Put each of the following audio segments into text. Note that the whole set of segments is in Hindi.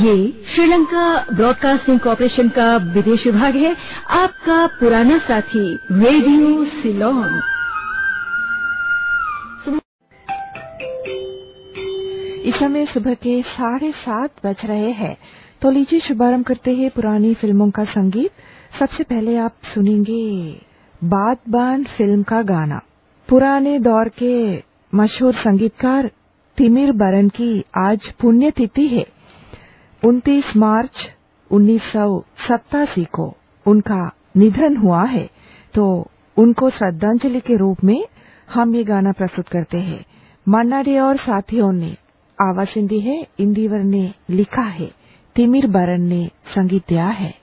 ये श्रीलंका ब्रॉडकास्टिंग कॉरपोरेशन का विदेश विभाग है। आपका पुराना साथी, रेडियो सिलोन। इस समय सुबह के साढ़े सात बज रहे हैं। तो लीजिए शुभारंभ करते हैं पुरानी फ़िल्मों का संगीत। सबसे पहले आप सुनेंगे बादबान फ़िल्म का गाना। पुराने दौर के मशहूर संगीतकार तिमिर बरन की आज पुण्यतिथि है। 29 मार्च उन्नीस सौ सतासी को उनका निधन हुआ है तो उनको श्रद्धांजलि के रूप में हम ये गाना प्रस्तुत करते हैं। मन्ना और साथियों ने आवाज़ दी है इंदिवर ने लिखा है, तिमिर बरन ने संगीत दिया है।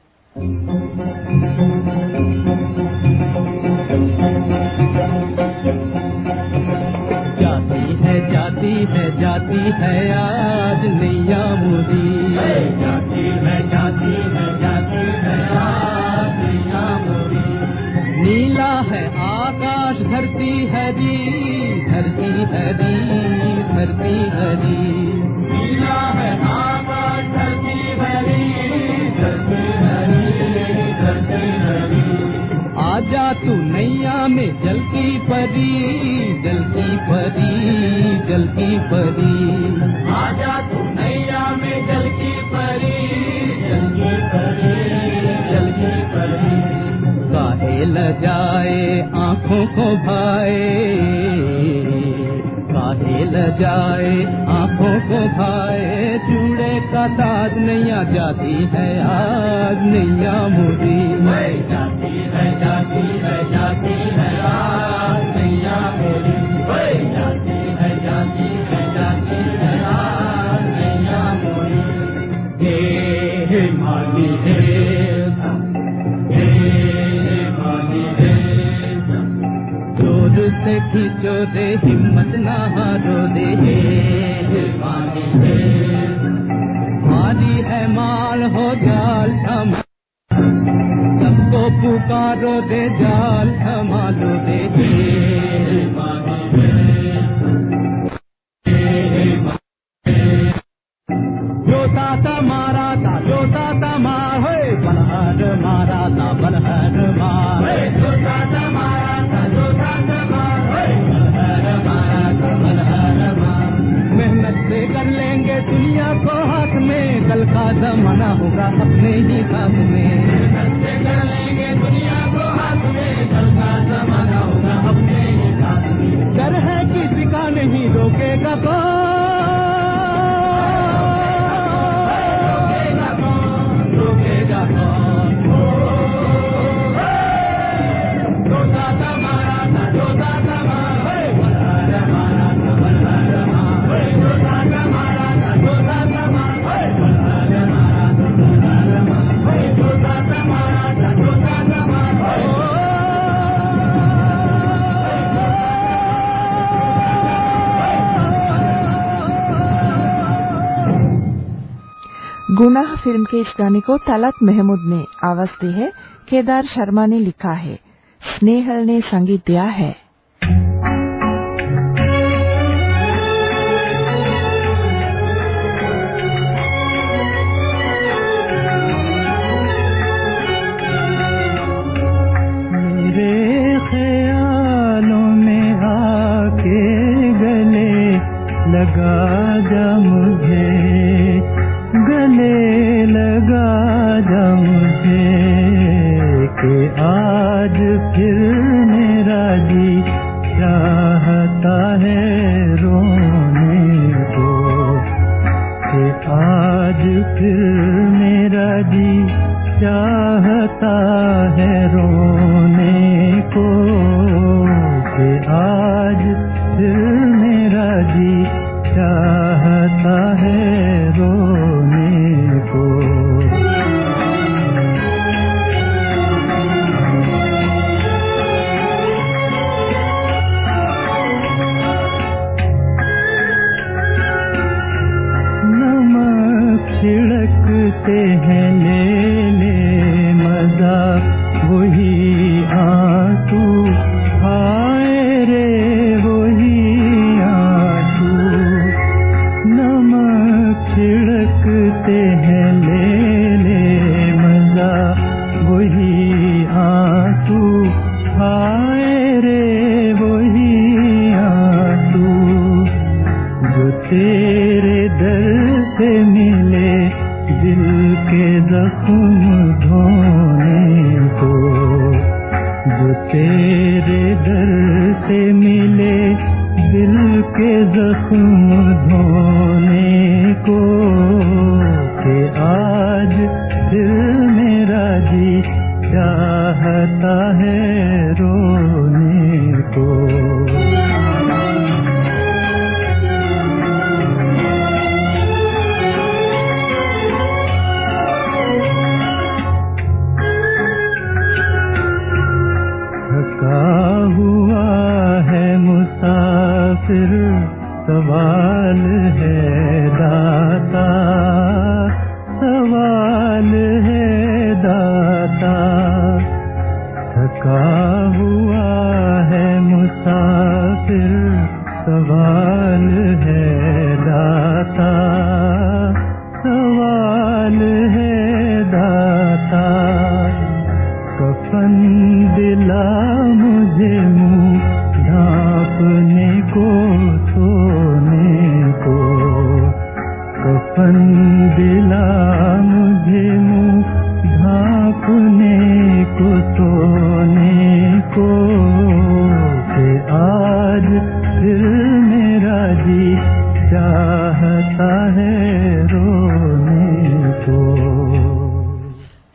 जाती है जाती है आज नैया नीला है आकाश धरती हरी धरती हरी धरती हरी नीला है आकाश धरती हरी धरती हरी धरती हरी आजा तू नैया में जल की परी जल की परी जल की परी आजा तू नैया में जल की परी काहे ल जाए आँखों को भाए? काहे ल जाए आँखों को भाए? चूड़े का ताज नैया जाती है, आज नैया मोदी जाती है जाती है जाती है, आज। खींचो दे हिम्मत ना हारो दे मारी है। माल हो जाल थमा सबको पुकारो दे जाल थमालो दे का जमाना होगा अपने ही काम में। कर ही किसी का नहीं रोकेगा कौन? फ़िल्म के इस गाने को तलत महमूद ने आवाज़ दी है। केदार शर्मा ने लिखा है, स्नेहल ने संगीत दिया है। आज फिर मेरा जी चाहता है रोने को? आज फिर मेरा जी चाहता है आज दिल मेरा जी जा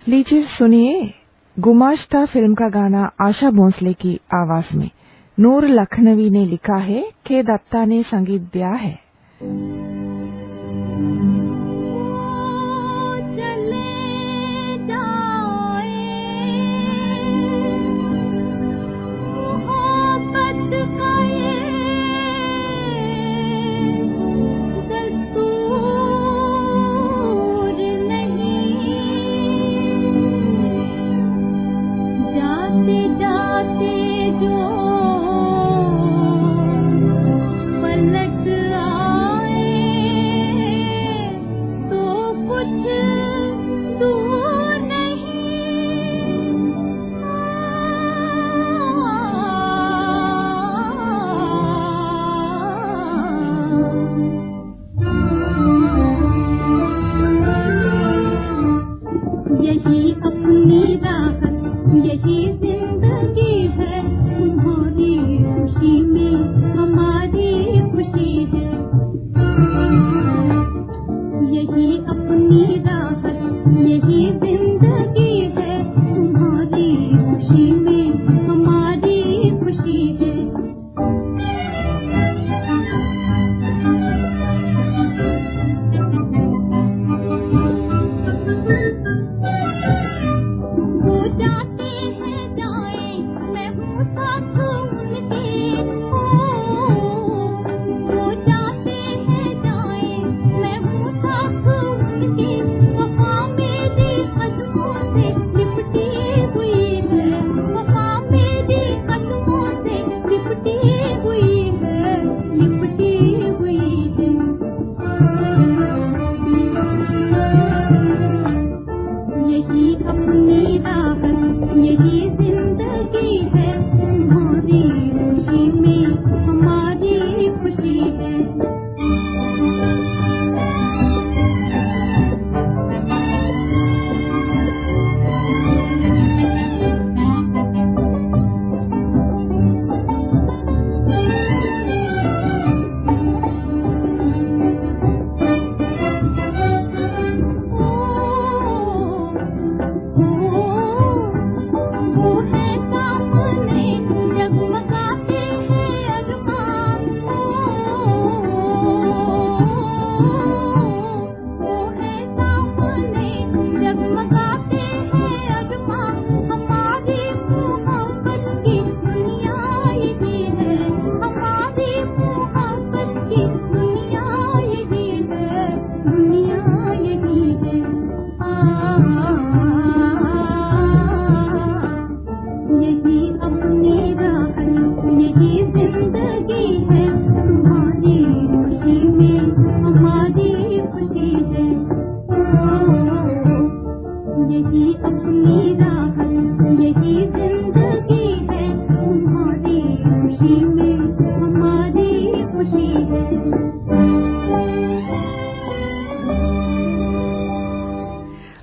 लीजिए, सुनिए गुमाश्ता फ़िल्म का गाना आशा भोंसले की आवाज़ में। नूर लखनवी ने लिखा है, के दत्ता ने संगीत दिया है।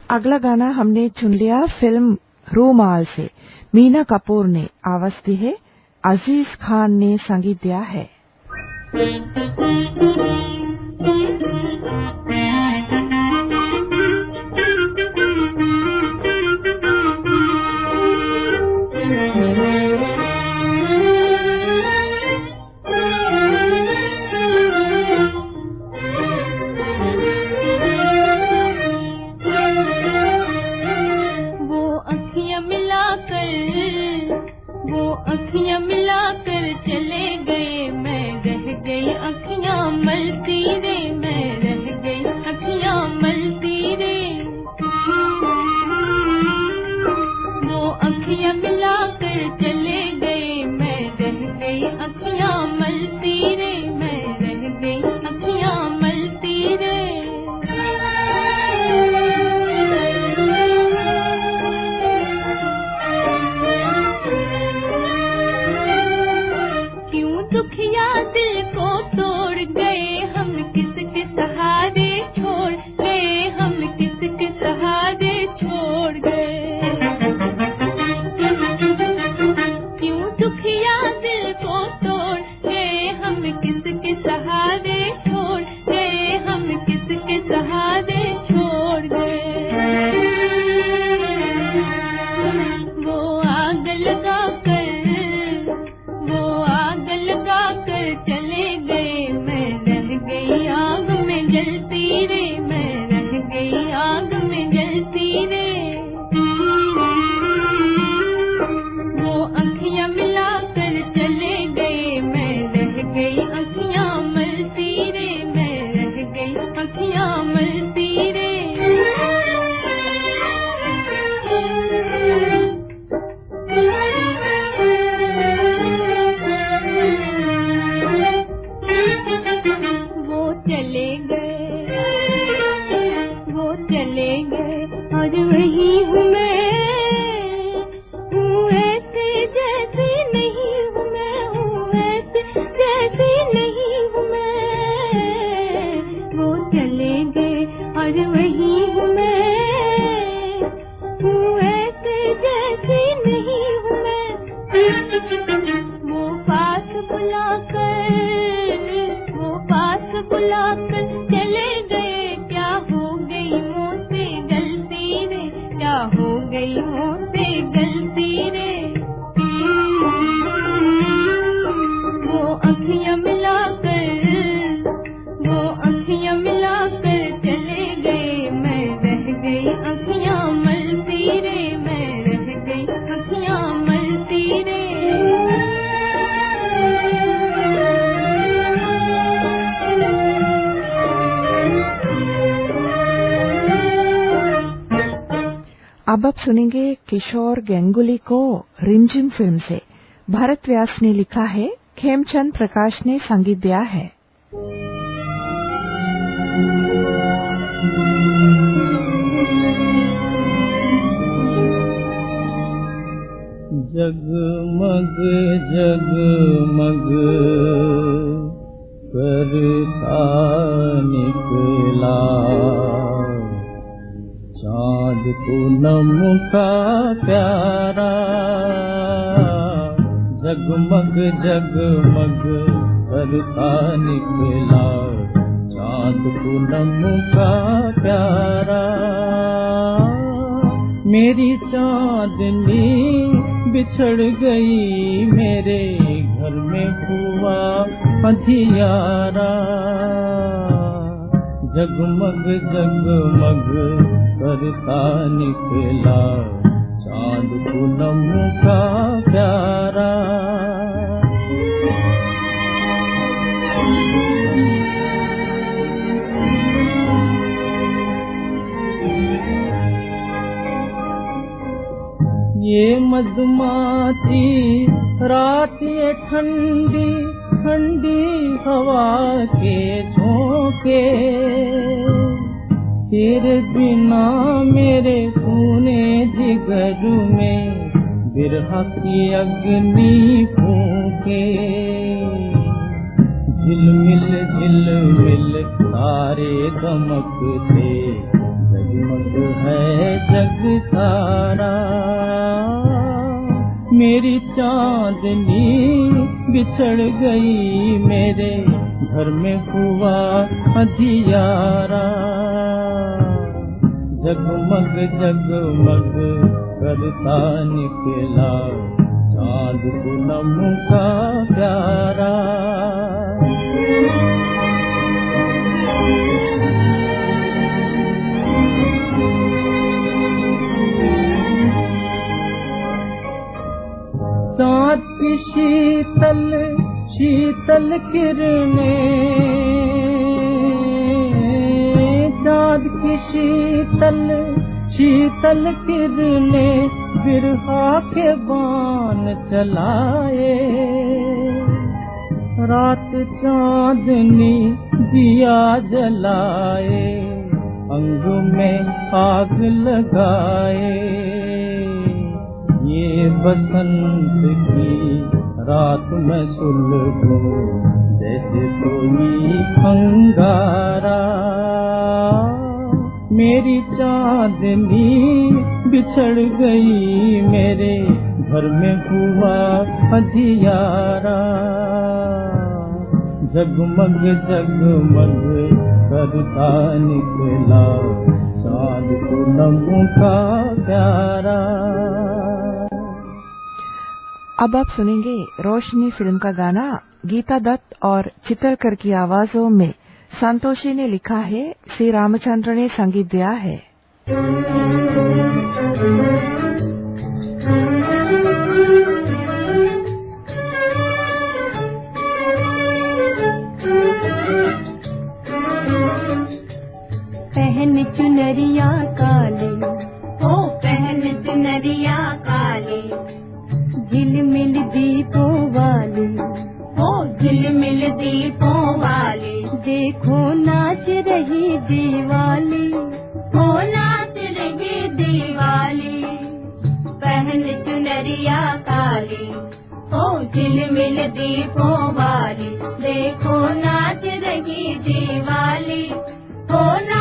अगला गाना हमने चुन लिया फ़िल्म रूमाल से। मीना कपूर ने आवाज़ दी है। अज़ीज़ खान ने संगीत दिया है। अब आप सुनेंगे किशोर गंगुली को रिमझिम फ़िल्म से। भरत व्यास ने लिखा है, खेमचंद प्रकाश ने संगीत दिया है। जगमग जगमग करता निकला। चाँद पूनम का प्यारा। जगमग जगमग करता निकला चाँद पूनम का प्यारा। मेरी चांदनी बिछड़ गई मेरे घर में हुआ अंधियारा जगमग जगमग करता निकला चाँद पूनम का प्यारा। ये मधुमाती रात ये ठंडी ठंडी हवा के झोंके। तेरे बिना मेरे सुने जिगर में बिरहा की अग्नि फूके। झिलमिल झिलमिल तारे दमकते जग जगमग है जग सारा। मेरी चांदनी बिछड़ गई मेरे घर में हुआ अधियारा जगमग जगमग करता निकला चाँद पूनम का प्यारा। शीतल शीतल किरने चाँद की शीतल शीतल किरने बिरहा के बान चलाए रात चांदनी दिया जलाए, अंग में आग लगाए। ये बसंत की रात में कोई अंगारा। मेरी चांदनी बिछड़ गई मेरे घर में जगमग करता निकला चांद पूनम का प्यारा अब आप सुनेंगे रोशनी फ़िल्म का गाना गीता दत्त और चितरकर की आवाजों में। संतोषी ने लिखा है, श्री रामचंद्र ने संगीत दिया है। झिलमिल दीपों वाली देखो नाच रही दीवाली। ओ नाच रही दीवाली। पहन चुनरिया काली। ओ झिलमिल दीपों वाली देखो नाच रही दीवाली। ओ नाच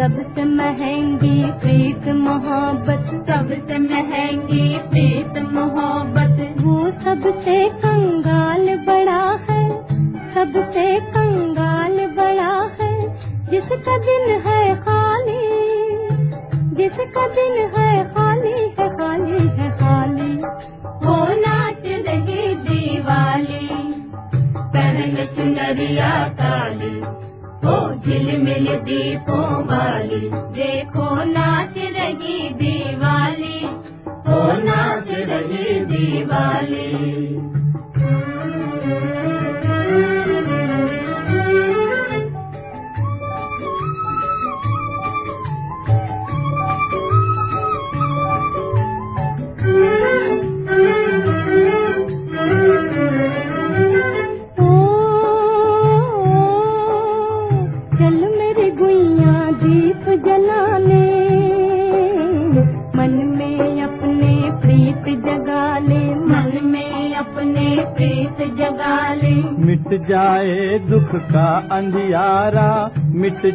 सबसे महँगी प्रीत मोहब्बत सबसे महँगी प्रीत मोहब्बत। वो सबसे कंगाल बड़ा है सबसे कंगाल बड़ा है। जिसका दिन है खाली, जिसका दिन है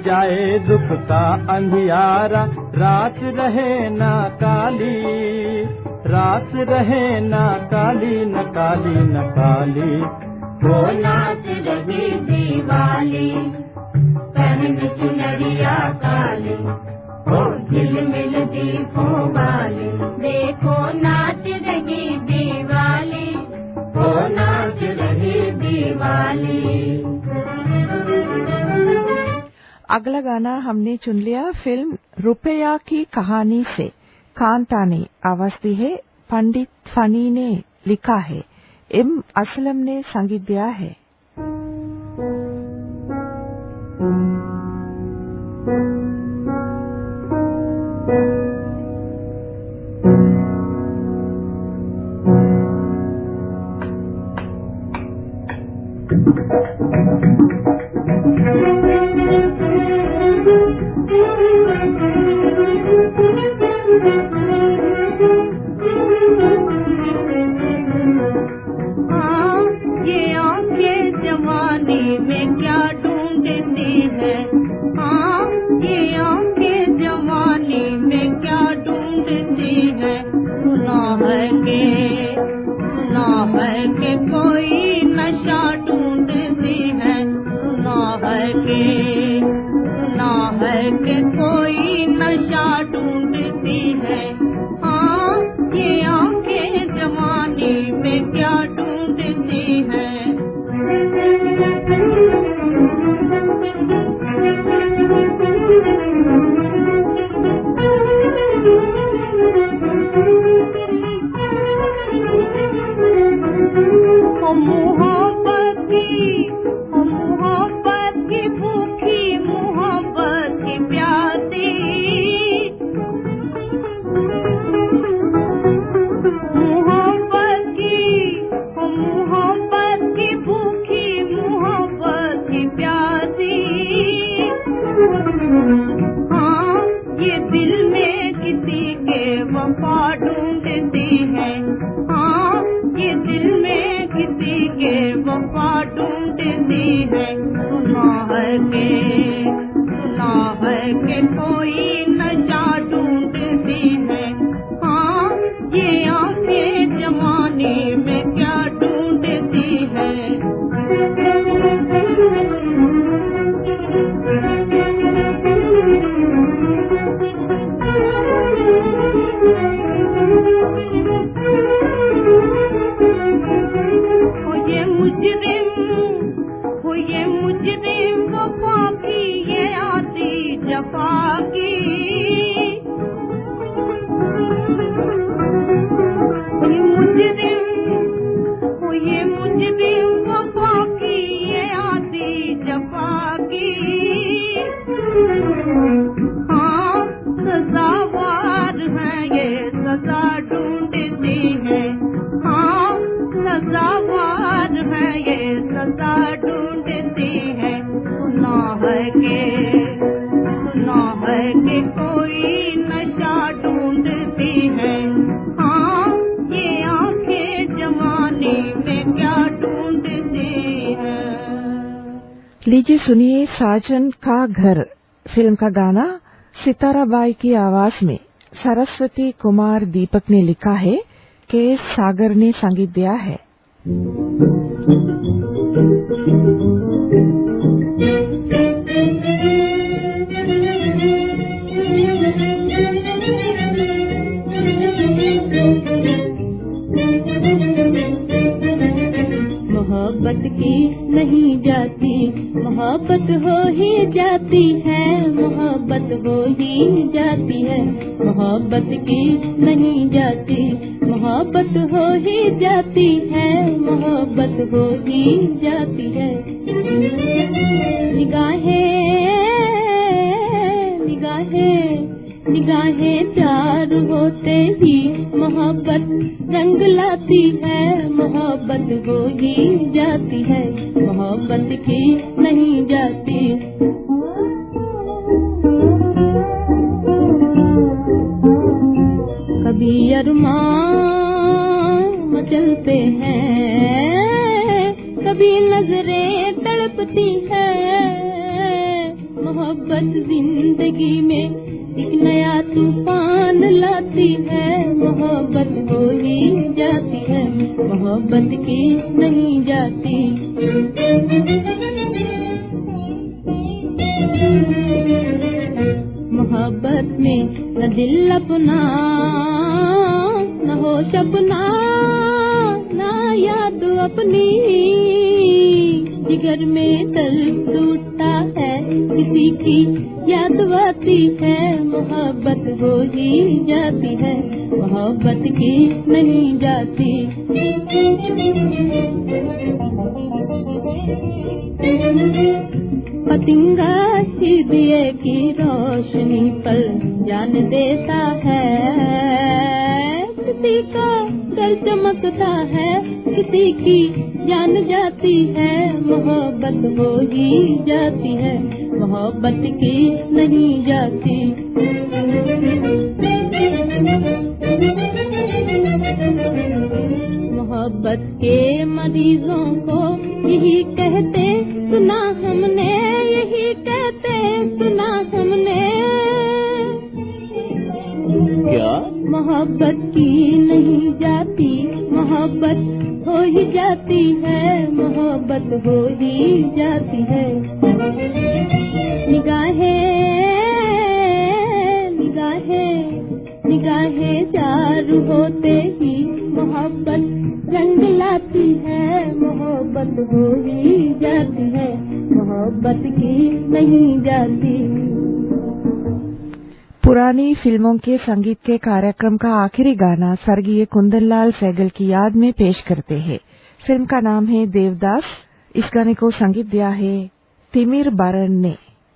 जाए दुख का अंधियारा। रात रहे ना काली, रात रहे ना काली, न काली न काली। वो नाच रही दीवाली, पहन चुनरिया काली। ओ झिलमिल दीपों वाली, देखो नाच रही दीवाली। नाच अगला गाना हमने चुन लिया, फ़िल्म रुपया की कहानी से। कांता ने आवाज़ दी है। पंडित फनी ने लिखा है। एम असलम ने संगीत दिया है। नशा ढूंढती है। हाँ ये आँखें जमाने में क्या ढूंढती है? मुँह tempo लीजिए सुनिए साजन का घर, फ़िल्म का गाना सितारा बाई की आवाज़ में सरस्वती कुमार दीपक ने लिखा है, के सागर ने संगीत दिया है। मोहब्बत की नहीं जाती। मोहब्बत हो ही जाती है, मोहब्बत हो ही जाती है। मोहब्बत की नहीं जाती। मोहब्बत हो ही जाती है, मोहब्बत हो ही जाती है। निगाहें निगाहें चार होते ही मोहब्बत, रंग लाती है, मोहब्बत हो ही जाती है। मोहब्बत की नहीं जाती। कभी अरमान मचलते हैं, कभी नज़रें तड़पती है। मोहब्बत ज़िंदगी में नया तूफ़ान लाती है, मोहब्बत हो ही जाती है, मोहब्बत की नहीं जाती। मोहब्बत में न दिल अपना, न हो सपना न याद अपनी। जिगर में टूटता है किसी की याद आती है, मोहब्बत हो ही जाती है, मोहब्बत की नहीं जाती। पतिंगा ही दिए की रोशनी पर जान देता है। किसी का दर चमकता है, किसी की जान जाती है, मोहब्बत हो ही जाती है। मोहब्बत की नहीं जाती। मोहब्बत के मरीजों को यही कहते सुना हमने यही कहते सुना हमने। क्या? मोहब्बत की नहीं जाती मोहब्बत हो ही जाती है मोहब्बत हो ही जाती है। निगाहें रंग मोहब्बत की नहीं जाती। पुरानी फ़िल्मों के संगीत के कार्यक्रम का आखिरी गाना स्वर्गीय कुंदन लाल सैगल की याद में पेश करते हैं। फ़िल्म का नाम है देवदास। इस गाने को संगीत दिया है तिमिर बारन ने।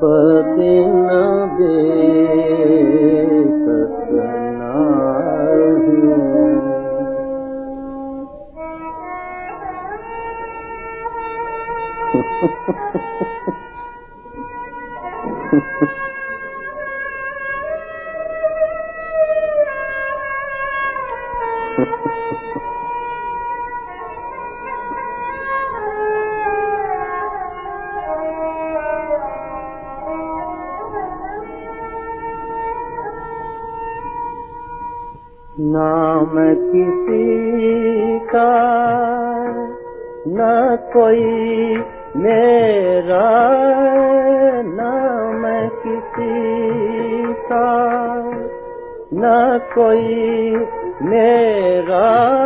पते न Ha ha ha. नाम किसी का न कोई मेरा न मैं किसी का न कोई मेरा।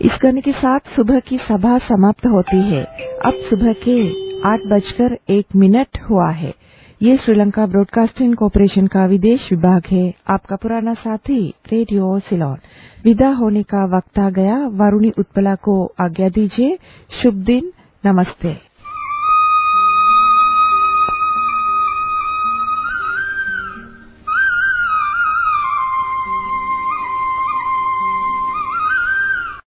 इस गाने के साथ सुबह की सभा समाप्त होती है। अब सुबह के आठ बजकर एक मिनट हुआ है। ये श्रीलंका ब्रॉडकास्टिंग कॉरपोरेशन का विदेश विभाग है। आपका पुराना साथी, रेडियो सिलोन। विदा होने का वक्त आ गया। वरुणी उत्पला को आज्ञा दीजिए। शुभ दिन। नमस्ते।